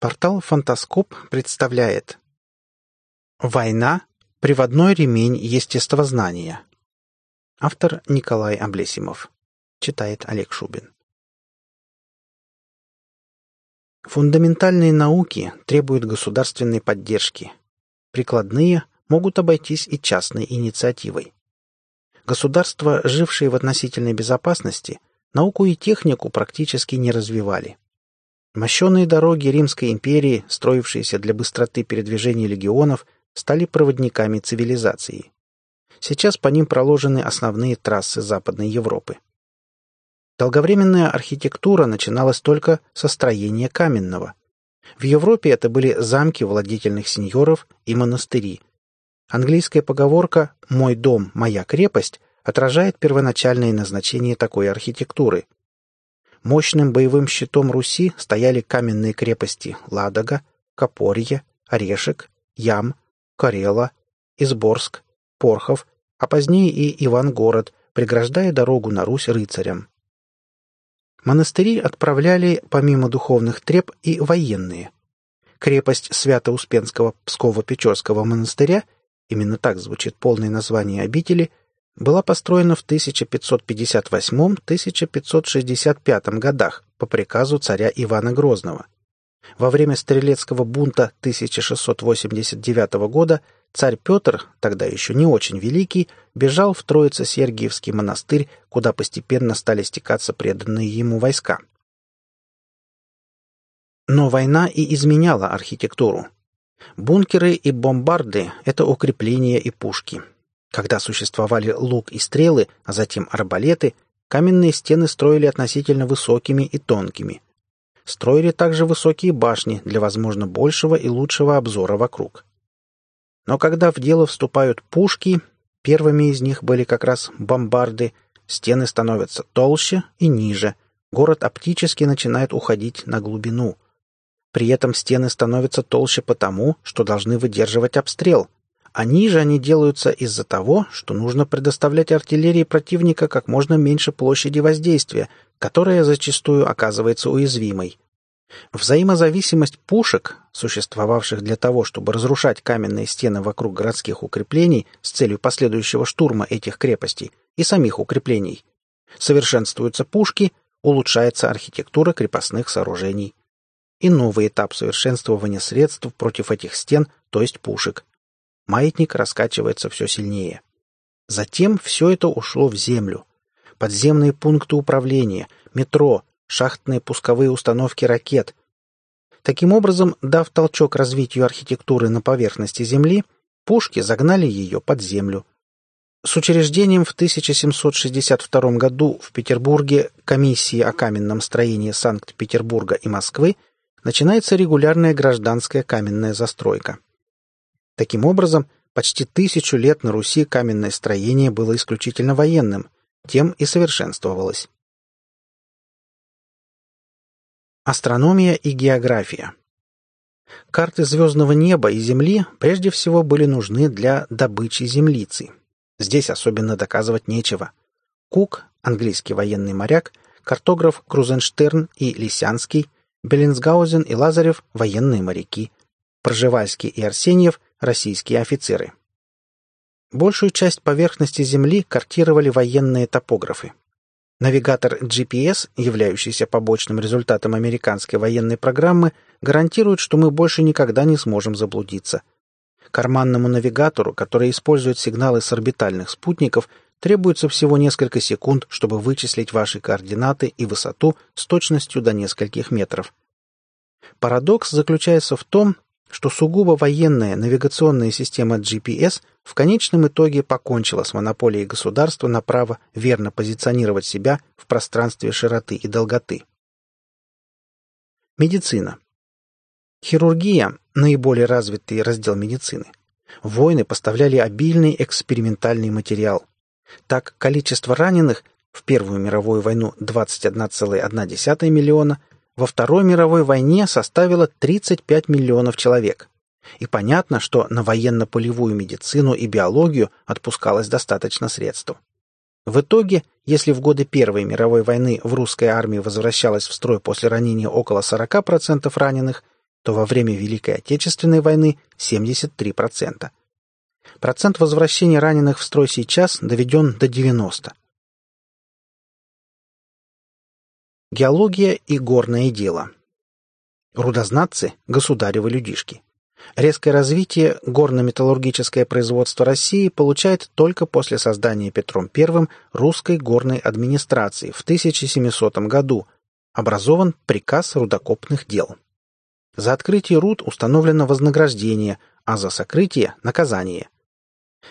Портал «Фантаскоп» представляет Война. Приводной ремень естествознания. Автор Николай Облесимов. Читает Олег Шубин. Фундаментальные науки требуют государственной поддержки. Прикладные могут обойтись и частной инициативой. Государства, жившие в относительной безопасности, науку и технику практически не развивали. Мощенные дороги Римской империи, строившиеся для быстроты передвижения легионов, стали проводниками цивилизации. Сейчас по ним проложены основные трассы Западной Европы. Долговременная архитектура начиналась только со строения каменного. В Европе это были замки владетельных сеньоров и монастыри. Английская поговорка «мой дом, моя крепость» отражает первоначальное назначение такой архитектуры – Мощным боевым щитом Руси стояли каменные крепости Ладога, Копорье, Орешек, Ям, Карела, Изборск, Порхов, а позднее и Ивангород, преграждая дорогу на Русь рыцарям. Монастыри отправляли, помимо духовных треб, и военные. Крепость Свято-Успенского Псково-Печорского монастыря, именно так звучит полное название обители, была построена в 1558-1565 годах по приказу царя Ивана Грозного. Во время стрелецкого бунта 1689 года царь Петр, тогда еще не очень великий, бежал в Троице-Сергиевский монастырь, куда постепенно стали стекаться преданные ему войска. Но война и изменяла архитектуру. Бункеры и бомбарды — это укрепления и пушки — когда существовали лук и стрелы, а затем арбалеты, каменные стены строили относительно высокими и тонкими. Строили также высокие башни для, возможно, большего и лучшего обзора вокруг. Но когда в дело вступают пушки, первыми из них были как раз бомбарды, стены становятся толще и ниже, город оптически начинает уходить на глубину. При этом стены становятся толще потому, что должны выдерживать обстрел – а ниже они делаются из-за того, что нужно предоставлять артиллерии противника как можно меньше площади воздействия, которая зачастую оказывается уязвимой. Взаимозависимость пушек, существовавших для того, чтобы разрушать каменные стены вокруг городских укреплений с целью последующего штурма этих крепостей и самих укреплений, совершенствуются пушки, улучшается архитектура крепостных сооружений. И новый этап совершенствования средств против этих стен, то есть пушек. Маятник раскачивается все сильнее. Затем все это ушло в землю. Подземные пункты управления, метро, шахтные пусковые установки ракет. Таким образом, дав толчок развитию архитектуры на поверхности Земли, пушки загнали ее под землю. С учреждением в 1762 году в Петербурге комиссии о каменном строении Санкт-Петербурга и Москвы начинается регулярная гражданская каменная застройка. Таким образом, почти тысячу лет на Руси каменное строение было исключительно военным, тем и совершенствовалось. Астрономия и география Карты звездного неба и Земли прежде всего были нужны для добычи землицы. Здесь особенно доказывать нечего. Кук, английский военный моряк, картограф Крузенштерн и Лисянский, Беллинсгаузен и Лазарев – военные моряки, Пржевальский и Арсеньев российские офицеры. Большую часть поверхности Земли картировали военные топографы. Навигатор GPS, являющийся побочным результатом американской военной программы, гарантирует, что мы больше никогда не сможем заблудиться. Карманному навигатору, который использует сигналы с орбитальных спутников, требуется всего несколько секунд, чтобы вычислить ваши координаты и высоту с точностью до нескольких метров. Парадокс заключается в том, что сугубо военная навигационная система GPS в конечном итоге покончила с монополией государства на право верно позиционировать себя в пространстве широты и долготы. Медицина. Хирургия – наиболее развитый раздел медицины. Войны поставляли обильный экспериментальный материал. Так, количество раненых в Первую мировую войну 21,1 миллиона, во Второй мировой войне составила 35 миллионов человек. И понятно, что на военно-полевую медицину и биологию отпускалось достаточно средств. В итоге, если в годы Первой мировой войны в русской армии возвращалось в строй после ранения около 40% раненых, то во время Великой Отечественной войны 73%. Процент возвращения раненых в строй сейчас доведен до 90%. Геология и горное дело. Рудознатцы – государевы людишки. Резкое развитие горно-металлургическое производство России получает только после создания Петром I русской горной администрации в 1700 году. Образован приказ рудокопных дел. За открытие руд установлено вознаграждение, а за сокрытие – наказание.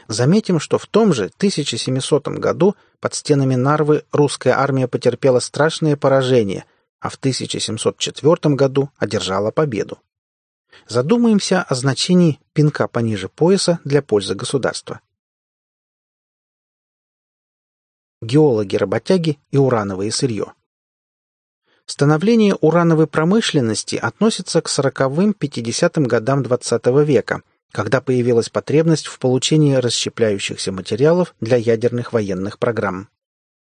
Заметим, что в том же 1700 году под стенами Нарвы русская армия потерпела страшное поражение, а в 1704 году одержала победу. Задумаемся о значении пинка пониже пояса для пользы государства. Геологи-работяги и урановое сырье. Становление урановой промышленности относится к 40-50 годам XX века, когда появилась потребность в получении расщепляющихся материалов для ядерных военных программ.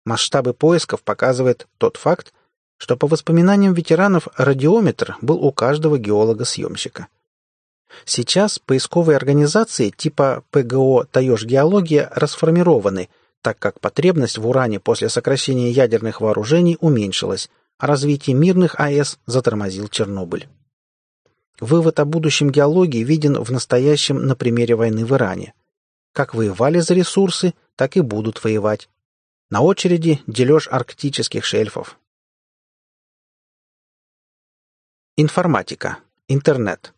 Масштабы поисков показывает тот факт, что по воспоминаниям ветеранов радиометр был у каждого геолога-съемщика. Сейчас поисковые организации типа ПГО «Таеж Геология» расформированы, так как потребность в уране после сокращения ядерных вооружений уменьшилась, а развитие мирных АЭС затормозил Чернобыль. Вывод о будущем геологии виден в настоящем на примере войны в Иране. Как воевали за ресурсы, так и будут воевать. На очереди дележ арктических шельфов, Информатика. Интернет.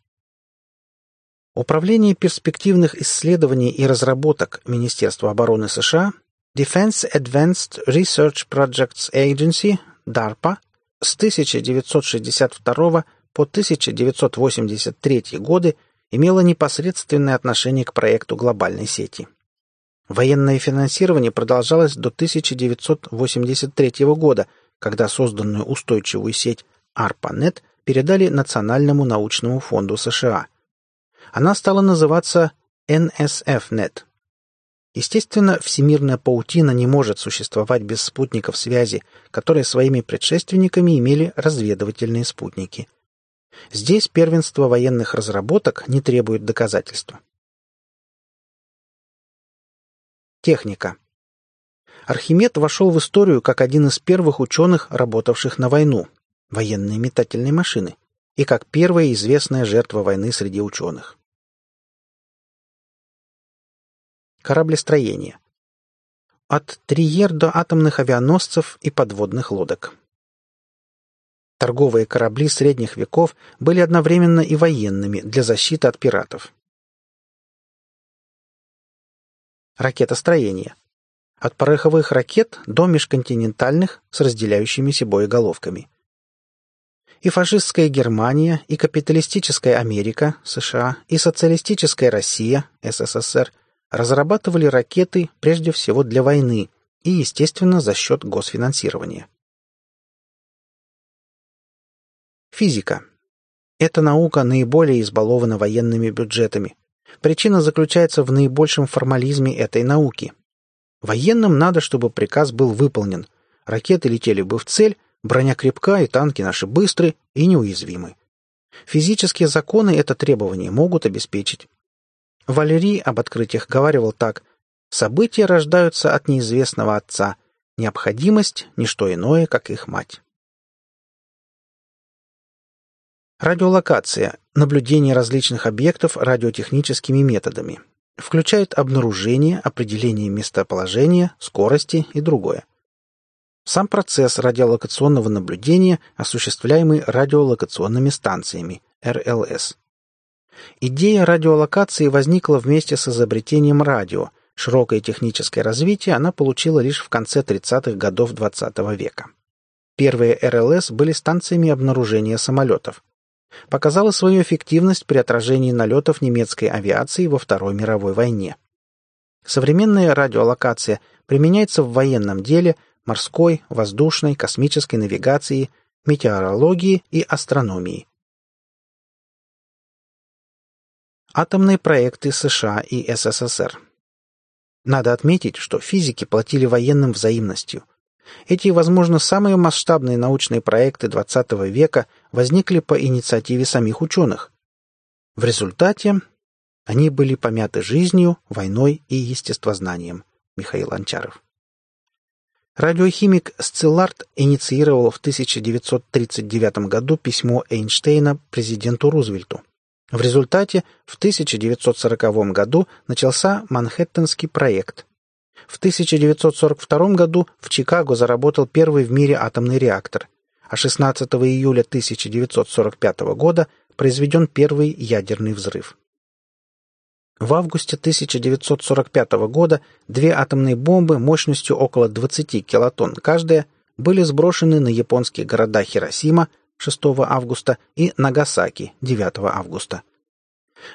Управление перспективных исследований и разработок Министерства обороны США Defense Advanced Research Projects Agency DARPA с 1962 по 1983 годы имело непосредственное отношение к проекту глобальной сети. Военное финансирование продолжалось до 1983 года, когда созданную устойчивую сеть ARPANET передали Национальному научному фонду США. Она стала называться NSFNet. Естественно, всемирная паутина не может существовать без спутников связи, которые своими предшественниками имели разведывательные спутники. Здесь первенство военных разработок не требует доказательства. Техника. Архимед вошел в историю как один из первых ученых, работавших на войну, военные метательные машины, и как первая известная жертва войны среди ученых. Кораблестроение. От триер до атомных авианосцев и подводных лодок. Торговые корабли средних веков были одновременно и военными для защиты от пиратов. Ракетостроение. От пороховых ракет до межконтинентальных с разделяющимися боеголовками – и фашистская Германия, и капиталистическая Америка, США, и социалистическая Россия, СССР, разрабатывали ракеты прежде всего для войны и, естественно, за счет госфинансирования. Физика. Эта наука наиболее избалована военными бюджетами. Причина заключается в наибольшем формализме этой науки. Военным надо, чтобы приказ был выполнен. Ракеты летели бы в цель, Броня крепка, и танки наши быстры и неуязвимы. Физические законы это требование могут обеспечить. Валерий об открытиях говаривал так. «События рождаются от неизвестного отца. Необходимость – ничто иное, как их мать». Радиолокация – наблюдение различных объектов радиотехническими методами. Включает обнаружение, определение местоположения, скорости и другое. Сам процесс радиолокационного наблюдения, осуществляемый радиолокационными станциями, РЛС. Идея радиолокации возникла вместе с изобретением радио. Широкое техническое развитие она получила лишь в конце 30-х годов XX -го века. Первые РЛС были станциями обнаружения самолетов. Показала свою эффективность при отражении налетов немецкой авиации во Второй мировой войне. Современная радиолокация применяется в военном деле – морской, воздушной, космической навигации, метеорологии и астрономии. Атомные проекты США и СССР. Надо отметить, что физики платили военным взаимностью. Эти, возможно, самые масштабные научные проекты XX века возникли по инициативе самих ученых. В результате они были помяты жизнью, войной и естествознанием. Михаил Анчаров. Радиохимик Сциллард инициировал в 1939 году письмо Эйнштейна президенту Рузвельту. В результате в 1940 году начался Манхэттенский проект. В 1942 году в Чикаго заработал первый в мире атомный реактор, а 16 июля 1945 года произведен первый ядерный взрыв. В августе 1945 года две атомные бомбы мощностью около 20 килотонн каждая были сброшены на японские города Хиросима 6 августа и Нагасаки 9 августа.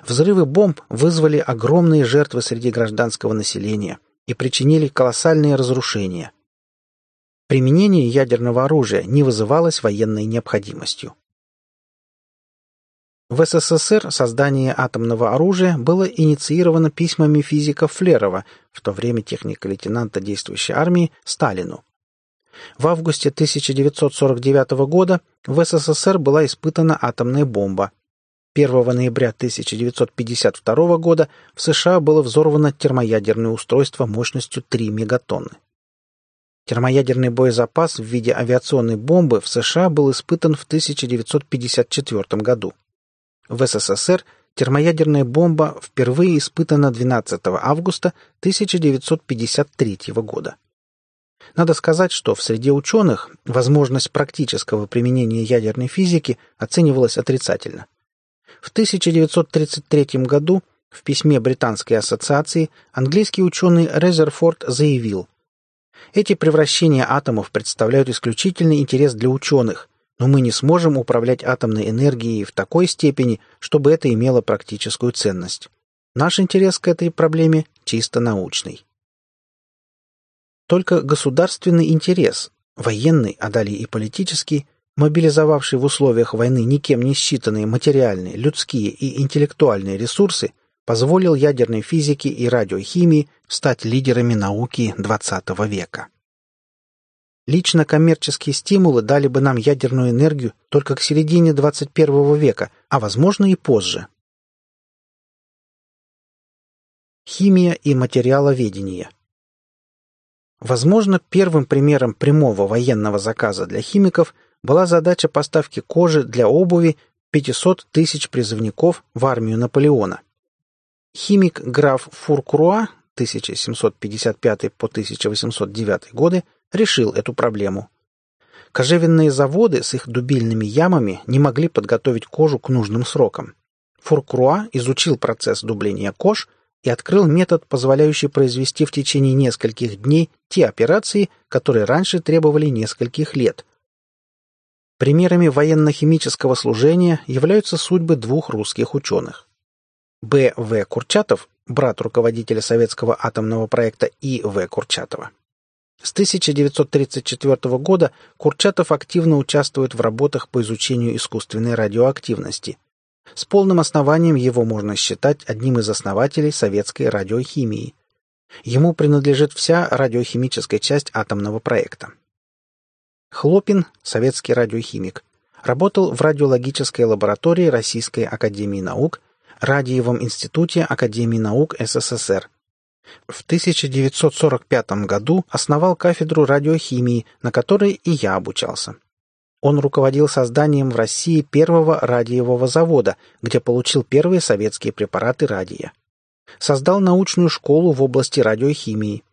Взрывы бомб вызвали огромные жертвы среди гражданского населения и причинили колоссальные разрушения. Применение ядерного оружия не вызывалось военной необходимостью. В СССР создание атомного оружия было инициировано письмами физика Флерова, в то время техника-лейтенанта действующей армии, Сталину. В августе 1949 года в СССР была испытана атомная бомба. 1 ноября 1952 года в США было взорвано термоядерное устройство мощностью 3 мегатонны. Термоядерный боезапас в виде авиационной бомбы в США был испытан в 1954 году. В СССР термоядерная бомба впервые испытана 12 августа 1953 года. Надо сказать, что в среде ученых возможность практического применения ядерной физики оценивалась отрицательно. В 1933 году в письме Британской ассоциации английский ученый Резерфорд заявил, «Эти превращения атомов представляют исключительный интерес для ученых, но мы не сможем управлять атомной энергией в такой степени, чтобы это имело практическую ценность. Наш интерес к этой проблеме чисто научный. Только государственный интерес, военный, а далее и политический, мобилизовавший в условиях войны никем не считанные материальные, людские и интеллектуальные ресурсы, позволил ядерной физике и радиохимии стать лидерами науки XX века. Лично коммерческие стимулы дали бы нам ядерную энергию только к середине 21 века, а возможно и позже. Химия и материаловедение Возможно, первым примером прямого военного заказа для химиков была задача поставки кожи для обуви 500 тысяч призывников в армию Наполеона. Химик граф Фуркруа 1755 по 1809 годы решил эту проблему. Кожевенные заводы с их дубильными ямами не могли подготовить кожу к нужным срокам. Фуркруа изучил процесс дубления кож и открыл метод, позволяющий произвести в течение нескольких дней те операции, которые раньше требовали нескольких лет. Примерами военно-химического служения являются судьбы двух русских ученых. Б. В. Курчатов, брат руководителя советского атомного проекта И. В. Курчатова, с 1934 года Курчатов активно участвует в работах по изучению искусственной радиоактивности. С полным основанием его можно считать одним из основателей советской радиохимии. Ему принадлежит вся радиохимическая часть атомного проекта. Хлопин, советский радиохимик, работал в радиологической лаборатории Российской академии наук, Радиевом институте Академии наук СССР, в 1945 году основал кафедру радиохимии, на которой и я обучался. Он руководил созданием в России первого радиевого завода, где получил первые советские препараты радия. Создал научную школу в области радиохимии.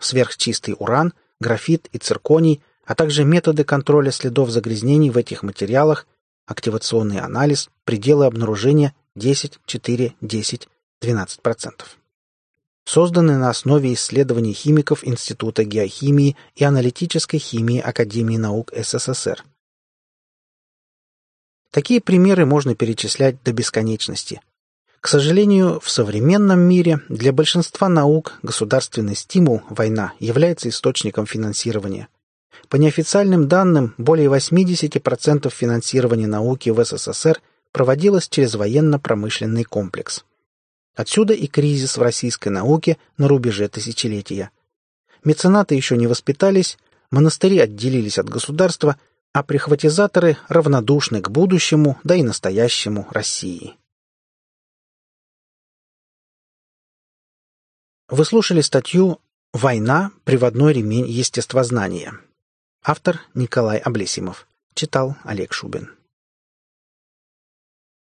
Сверхчистый уран, графит и цирконий, а также методы контроля следов загрязнений в этих материалах, активационный анализ, пределы обнаружения 10, 4, 10, 12% созданы на основе исследований химиков Института геохимии и аналитической химии Академии наук СССР. Такие примеры можно перечислять до бесконечности. К сожалению, в современном мире для большинства наук государственный стимул, война, является источником финансирования. По неофициальным данным, более 80% финансирования науки в СССР проводилось через военно-промышленный комплекс. Отсюда и кризис в российской науке на рубеже тысячелетия. Меценаты еще не воспитались, монастыри отделились от государства, а прихватизаторы равнодушны к будущему, да и настоящему России. Вы слушали статью «Война. Приводной ремень естествознания». Автор Николай Облесимов. Читал Олег Шубин.